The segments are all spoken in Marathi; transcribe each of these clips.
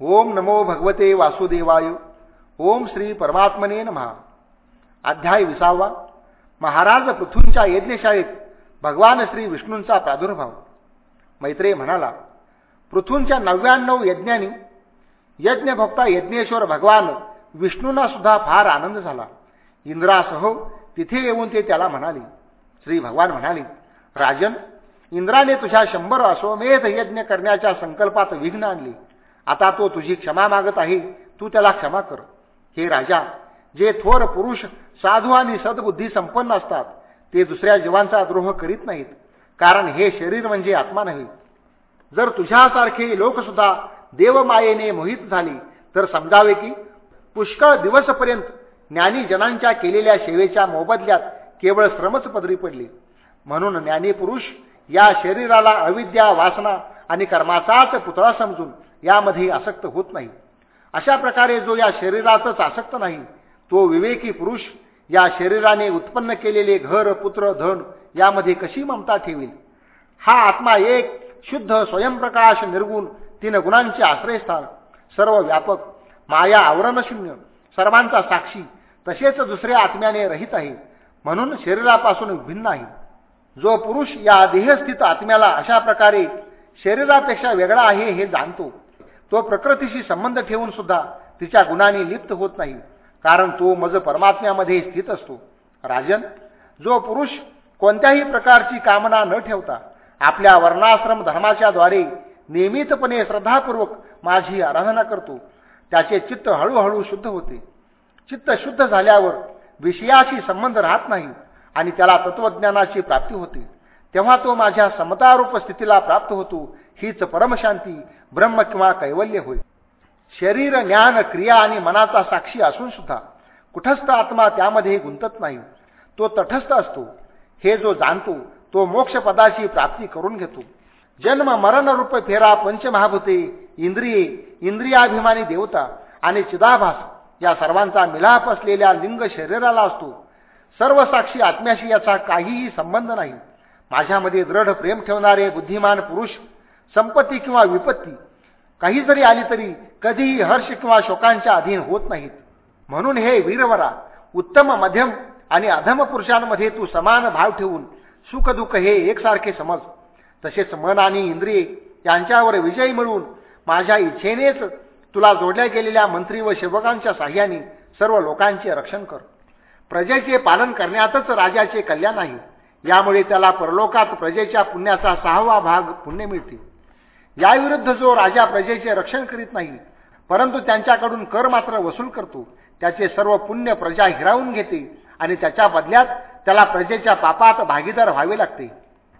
ओम नमो भगवते वासुदेवाय। ओम श्री परमात्मने महा अध्याय विसावा। महाराज पृथ्वींच्या यज्ञशाळेत भगवान श्री विष्णूंचा प्रादुर्भाव। मैत्रेय म्हणाला पृथ्वींच्या नव्याण्णव यज्ञांनी यज्ञभक्ता यज्ञेश्वर भगवान विष्णूंना सुद्धा फार आनंद झाला. इंद्रासह तिथे येऊन ते त्याला म्हणाले. श्री भगवान म्हणाले राजन इंद्राने तुझ्या शंभर अश्वमेध यज्ञ करण्याच्या संकल्पात विघ्न आणली. आता तो तुझी क्षमा मागत आहे तू त्याला क्षमा कर. हे राजा जे थोर पुरुष साधू आणि सद्बुद्धी संपन्न असतात ते दुसऱ्या जीवांचा द्रोह करीत नाहीत. कारण हे शरीर म्हणजे आत्मा नाही. जर तुझ्यासारखे लोकसुद्धा देवमायेने मोहित झाली तर समजावे की पुष्कळ दिवसपर्यंत ज्ञानीजनांच्या केलेल्या सेवेच्या मोबदल्यात केवळ श्रमच पदरी पडली. म्हणून ज्ञानीपुरुष या शरीराला अविद्या वासना आणि कर्माचाच पुतळा समजून यामध्ये आसक्त होत नाही. अशा प्रकारे जो या शरीरातच आसक्त नाही तो विवेकी पुरुष या शरीराने उत्पन्न केलेले घर पुत्र धन यामध्ये कशी ममता ठेवील? हा आत्मा एक शुद्ध स्वयंप्रकाश निर्गुण तीन गुणांचे आश्रयस्थान सर्व व्यापक माया आवरणशून्य सर्वांचा साक्षी तसेच दुसऱ्या आत्म्याने रहित आहे म्हणून शरीरापासून भिन्न आहे. जो पुरुष या देहस्थित आत्म्याला अशा प्रकारे शरीरापेक्षा वेगळा आहे हे जाणतो. तो प्रकृतीशी संबंध ठेवून सुद्धा तिच्या गुणांनी लिप्त होत नाही. कारण तो मज परमात्म्यामध्ये स्थित असतो. राजन जो पुरुष कोणत्याही प्रकारची कामना न ठेवता आपल्या वर्णाश्रम धर्माच्या द्वारे नियमितपणे श्रद्धापूर्वक माझी आराधना करतो त्याचे चित्त हळूहळू शुद्ध होते. चित्त शुद्ध झाल्यावर विषयाशी संबंध राहत नाही आणि त्याला तत्वज्ञानाची प्राप्ती होते. तेव्हा तो माझ्या समतारूप स्थितीला प्राप्त होतो. हीच परमशांती ब्रह्म किंवा कैवल्य होय. शरीर ज्ञान क्रिया आणि मनाचा साक्षी असून सुद्धा कुठस्थ आत्मा त्यामध्ये गुंतत नाही. तो तटस्थ असतो. हे जो जाणतो तो मोक्षपदाची प्राप्ती करून घेतो. जन्म मरण रूप फेरा पंचमहाभूते इंद्रिये इंद्रियाभिमानी देवता आणि चिदाभास या सर्वांचा मिलाप असलेल्या लिंग शरीराला असतो. सर्व साक्षी आत्म्याशी याचा काहीही संबंध नाही. माझ्यामध्ये दृढ प्रेम ठेवणारे बुद्धिमान पुरुष संपत्ती किंवा विपत्ती काही जरी आली तरी कधीही हर्ष किंवा शोकांच्या अधीन होत नाहीत. म्हणून हे वीरवरा उत्तम मध्यम आणि अधम पुरुषांमध्ये तू समान भाव ठेवून सुखदुःख हे एकसारखे समज. तसेच मन आणि इंद्रिये यांच्यावर विजय मिळवून माझ्या इच्छेनेच तुला जोडल्या गेलेल्या मंत्री व सेवकांच्या साह्याने सर्व लोकांचे रक्षण कर. प्रजेचे पालन करण्यातच राजाचे कल्याण आहे. यामुळे त्याला परलोकात प्रजेच्या पुण्याचा सहावा भाग पुण्य मिळते. याविरुद्ध जो राजा प्रजेचे रक्षण करीत नाही परंतु त्यांच्याकडून कर मात्र वसूल करतो त्याचे सर्व पुण्य प्रजा हिरावून घेते आणि त्याच्या बदल्यात त्याला प्रजेच्या पापात भागीदार व्हावे लागते.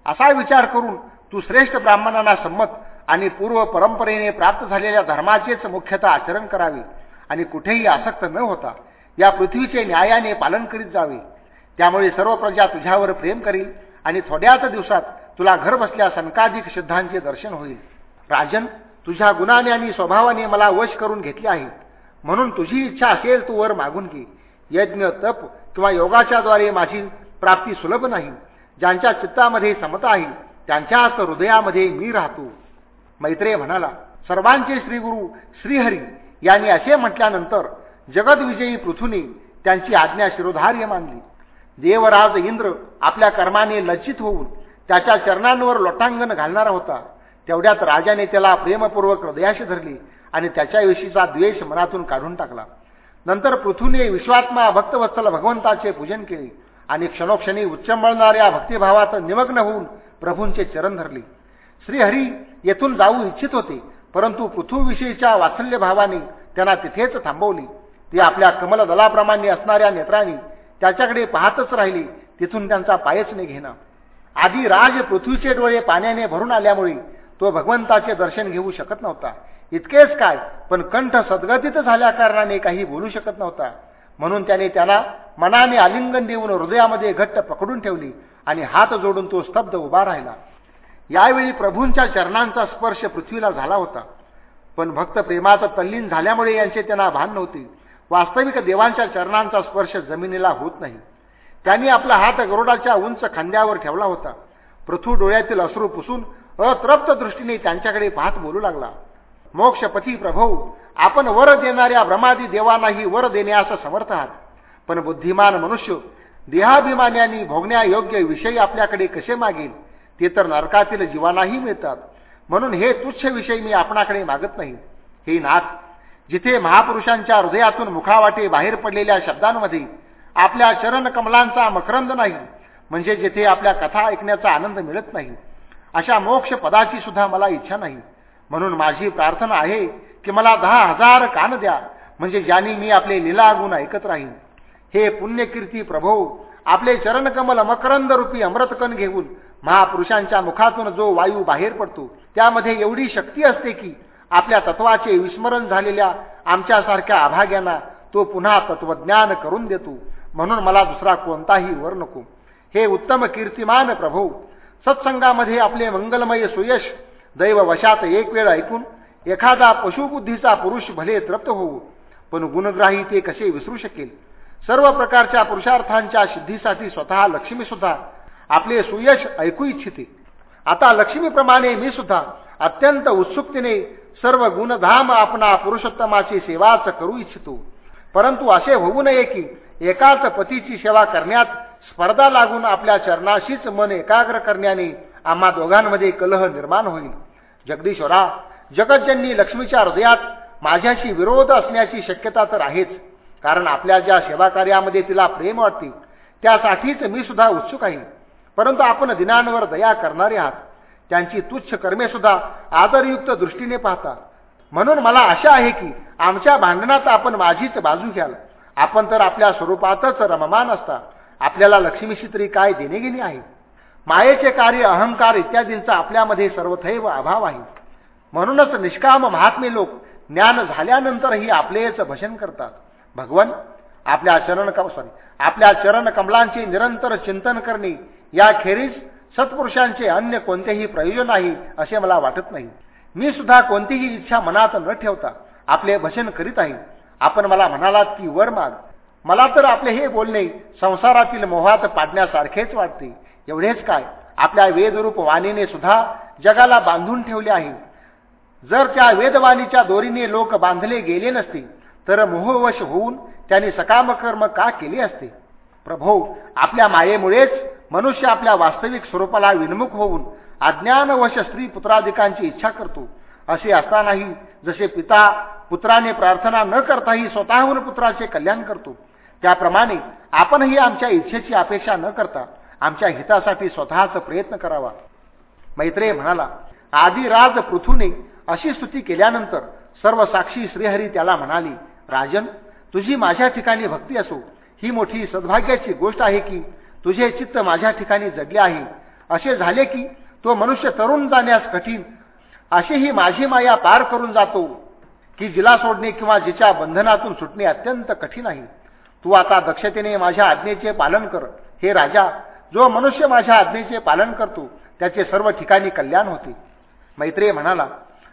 असा विचार करून तू श्रेष्ठ ब्राह्मणांना संमत आणि पूर्व परंपरेने प्राप्त झालेल्या धर्माचेच मुख्यतः आचरण करावे आणि कुठेही आसक्त न होता या पृथ्वीचे न्यायाने पालन करीत जावे. त्यामुळे सर्व प्रजा तुझ्यावर प्रेम करील आणि थोड्याच दिवसात तुला घर बसल्या सनकाधिक सिद्धांचे दर्शन होईल. राजन तुझ्या गुणाने आणि स्वभावाने मला वश करून घेतले आहे. म्हणून तुझी इच्छा असेल तू वर मागून घे. यज्ञ तप किंवा योगाच्याद्वारे माझी प्राप्ती सुलभ नाही. ज्यांच्या चित्तामध्ये समता आहे त्यांच्याच हृदयामध्ये मी राहतो. मैत्रेय म्हणाला सर्वांचे श्रीगुरु श्रीहरी यांनी असे म्हटल्यानंतर जगदविजयी पृथ्वीने त्यांची आज्ञा शिरोधार्य मानली. देवराज इंद्र आपल्या कर्माने लज्जित होऊन त्याच्या चरणांवर लोटांगण घालणारा होता. तेवढ्यात राजाने त्याला प्रेमपूर्वक हृदयाशी धरली आणि त्याच्याविषयीचा द्वेष मनातून काढून टाकला. नंतर पृथ्वीने विश्वात्मा भक्तवत्सल भगवंताचे पूजन केले आणि क्षणोक्षणी उच्चंबळणाऱ्या भक्तिभावात निमग्न होऊन प्रभूंचे चरण धरले. श्रीहरी येथून जाऊ इच्छित होते परंतु पृथ्वीविषयीच्या वात्सल्यभावाने त्यांना तिथेच थांबवली. ते आपल्या कमलदलाप्रमाणे असणाऱ्या नेत्रांनी त्याच्याकडे पाहतच राहिली. तिथून त्यांचा पायच निघेना आधी राज पृथ्वीचे डोळे पाण्याने भरून आल्यामुळे तो भगवंताचे दर्शन घेऊ शकत नव्हता. इतकेच काय पण कंठ सद्गतीत झाल्या कारणाने काही बोलू शकत नव्हता. म्हणून त्याने त्याला मनाने आलिंगन देऊन हृदयामध्ये घट्ट पकडून ठेवली आणि हात जोडून तो स्तब्ध उभा राहिला. यावेळी प्रभूंच्या चरणांचा स्पर्श पृथ्वीला झाला होता. पण भक्त प्रेमात तल्लीन झाल्यामुळे यांचे त्यांना भान नव्हते. वास्तविक देवांच्या चरणांचा स्पर्श जमिनीला होत नाही. त्यांनी आपला हात गरुडाच्या उंच खांद्यावर ठेवला होता. पृथ्वी डोळ्यातील अश्रू पुसून अतृप्त दृष्टीने त्यांच्याकडे पाहत बोलू लागला. मोक्षपथी प्रभू आपण वर देणाऱ्या ब्रह्मादी देवांनाही वर देण्यास समर्थ आहात. पण बुद्धिमान मनुष्य देहाभिमान्यांनी भोगण्यायोग्य विषयी आपल्याकडे कसे मागेल? ते तर नरकातील जीवानाही मिळतात. म्हणून हे तुच्छ विषय मी आपणाकडे मागत नाही. हे नाथ जिथे महापुरुषांच्या हृदयातून मुखावाटे बाहेर पडलेल्या शब्दांमध्ये आपल्या चरण कमलांचा मकरंद नाही म्हणजे जिथे आपल्या कथा ऐकण्याचा आनंद मिळत नाही अशा मोक्ष पदाची सुद्धा मला इच्छा नाही. म्हणून माझी प्रार्थना आहे की मला दहा हजार कान द्या म्हणजे ज्यांनी मी आपले लीला गुण ऐकत राहीन. हे पुण्यकीर्ती प्रभो आपले चरणकमल मकरंद रूपी अमृतकण घेऊन महापुरुषांच्या मुखातून जो वायू बाहेर पडतो त्यामध्ये एवढी शक्ती असते की आपल्या तत्वाचे विस्मरण झालेल्या आमच्यासारख्या अभाग्यांना तो पुन्हा तत्वज्ञान करून देतो. म्हणून मला दुसरा कोणताही वर नको. हे उत्तम कीर्तिमान प्रभू सत्संगामध्ये आपले मंगलमय सुयश दैववशात एक वेळ ऐकून एखादा पशुबुद्धीचा पुरुष भले तृप्त होऊ पण गुणग्राही ते कसे विसरू शकेल? सर्व प्रकारच्या पुरुषार्थांच्या सिद्धीसाठी स्वतः लक्ष्मीसुद्धा आपले सुयश ऐकू इच्छिते. आता लक्ष्मीप्रमाणे मी सुद्धा अत्यंत उत्सुकतेने सर्व गुणधाम आपणा पुरुषोत्तमाची सेवाच करू इच्छितो. परंतु असे होऊ नये की एकाच पतीची सेवा करण्यात स्पर्धा लागून आपल्या चरणाशीच मन एकाग्र करण्याने आम्हा दोघांमध्ये कलह निर्माण होईल. जगदीश्वरा जगज्जननी लक्ष्मीच्या हृदयात माझ्याशी विरोध असण्याची शक्यता तर आहेच कारण आपल्या ज्या सेवा कार्यामध्ये तिला प्रेम वाटते त्यासाठीच मी सुद्धा उत्सुक आहे. परंतु आपण दिनांवर दया करणारे आहात. त्यांची तुच्छ कर्मे सुद्धा आदरयुक्त दृष्टीने पाहता म्हणून मला आशा आहे की आमच्या भांडणात आपण माझीच बाजू घ्याल. आपण तर आपल्या स्वरूपातच रममान असता. आपल्याला लक्ष्मीशी तरी काय देणे घेणे आहे? मायेचे कार्य अहंकार इत्यादींचा आपल्यामध्ये सर्वथैव अभाव आहे. म्हणूनच निष्काम महात्मे लोक ज्ञान झाल्यानंतरही आपलेच भजन करतात. भगवन आपल्या चरण सॉरी आपल्या चरण कमलांचे निरंतर चिंतन करणे याखेरीज सत्पुरुषांचे अन्य कोणतेही प्रयोजन आहे असे मला वाटत नाही. मी सुद्धा कोणतीही इच्छा मनात न ठेवता आपले भजन करीत आहे. आपण मला म्हणालात की वर माग. मला तर आपले हे बोलणे संसारातील मोहात पाडण्यासारखेच वाटते. एवढेच काय आपल्या वेदरूप वाणीने सुद्धा जगाला बांधून ठेवले आहे. जर त्या वेदवाणीच्या दोरीने लोक बांधले गेले नसते तर मोहवश होऊन त्यांनी सकाम कर्म का केले असते? प्रभो आपल्या मायेमुळेच मनुष्य आपल्या वास्तविक स्वरूपाला विनमुख होऊन अज्ञानवश स्त्री पुत्राधिकांची इच्छा करतो. असे असतानाही जसे पिता पुत्राने प्रार्थना न करताही स्वतःहून पुत्राचे कल्याण करतो त्याप्रमाणे आपणही आमच्या इच्छेची अपेक्षा न करता आमच्या हितासाठी स्वतःचा प्रयत्न करावा. मैत्रेय म्हणाला आधी राज पृथूने अशी स्तुती केल्यानंतर सर्व साक्षी श्रीहरी त्याला म्हणाली राजन तुझी माझ्या ठिकाणी भक्ती असो. ही मोठी सद्भाग्याची गोष्ट आहे की तुझे चित्त माझ्या ठिकाणी जगले आहे. असे झाले की तो मनुष्य तरुण जाण्यास कठीण. अशी ही माझी माया पार करून जातो की जिला सोडणे किंवा जिच्या बंधनातून सुटणे अत्यंत कठीण आहे. तू आता दक्षतेने माझ्या आज्ञेचे पालन कर हे राजा. जो मनुष्य माझ्या आज्ञेचे पालन करतो त्याचे सर्व ठिकाणी कल्याण होते. मैत्रेय म्हणाला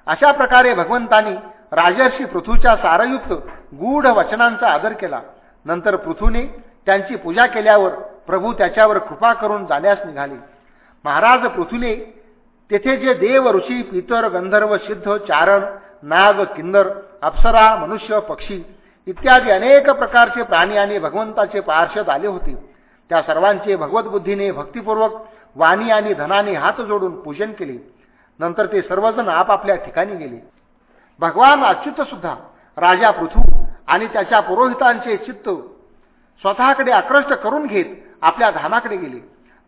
अशा प्रकारे भगवंतानी राजर्षी पृथूच्या सारयुक्त गूढ वचनांचा आदर केला. नंतर पृथूने त्यांची पूजा केल्यावर प्रभू त्याच्यावर कृपा करून जाण्यास निघाले. महाराज पृथूने तेथे जे देव ऋषी पितर गंधर्व सिद्ध चारण नाग किन्नर अप्सरा मनुष्य पक्षी इत्यादी अनेक प्रकारचे प्राणी आणि भगवंताचे पार्षद आले होते. त्या सर्वांचे भगवतबुद्धीने भक्तिपूर्वक वाणी आणि धनाने हात जोडून पूजन केले. नंतर ते सर्वजण आपापल्या ठिकाणी गेले. भगवान अच्युत सुद्धा राजा पृथू आणि त्याच्या पुरोहितांचे चित्त स्वतःकडे आकृष्ट करून घेत आपल्या धामाकडे गेले.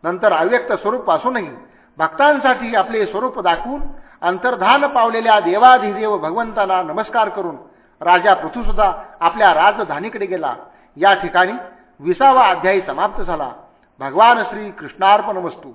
नंतर अव्यक्त स्वरूप पासूनही भक्तांसाठी आपले स्वरूप दाखवून अंतर्धान पावलेल्या देवाधिदेव भगवंताला नमस्कार करून राजा पृथ्वीसुद्धा आपल्या राजधानीकडे गेला. या ठिकाणी विसावा अध्यायी समाप्त झाला. भगवान श्री कृष्णार्पण वस्तू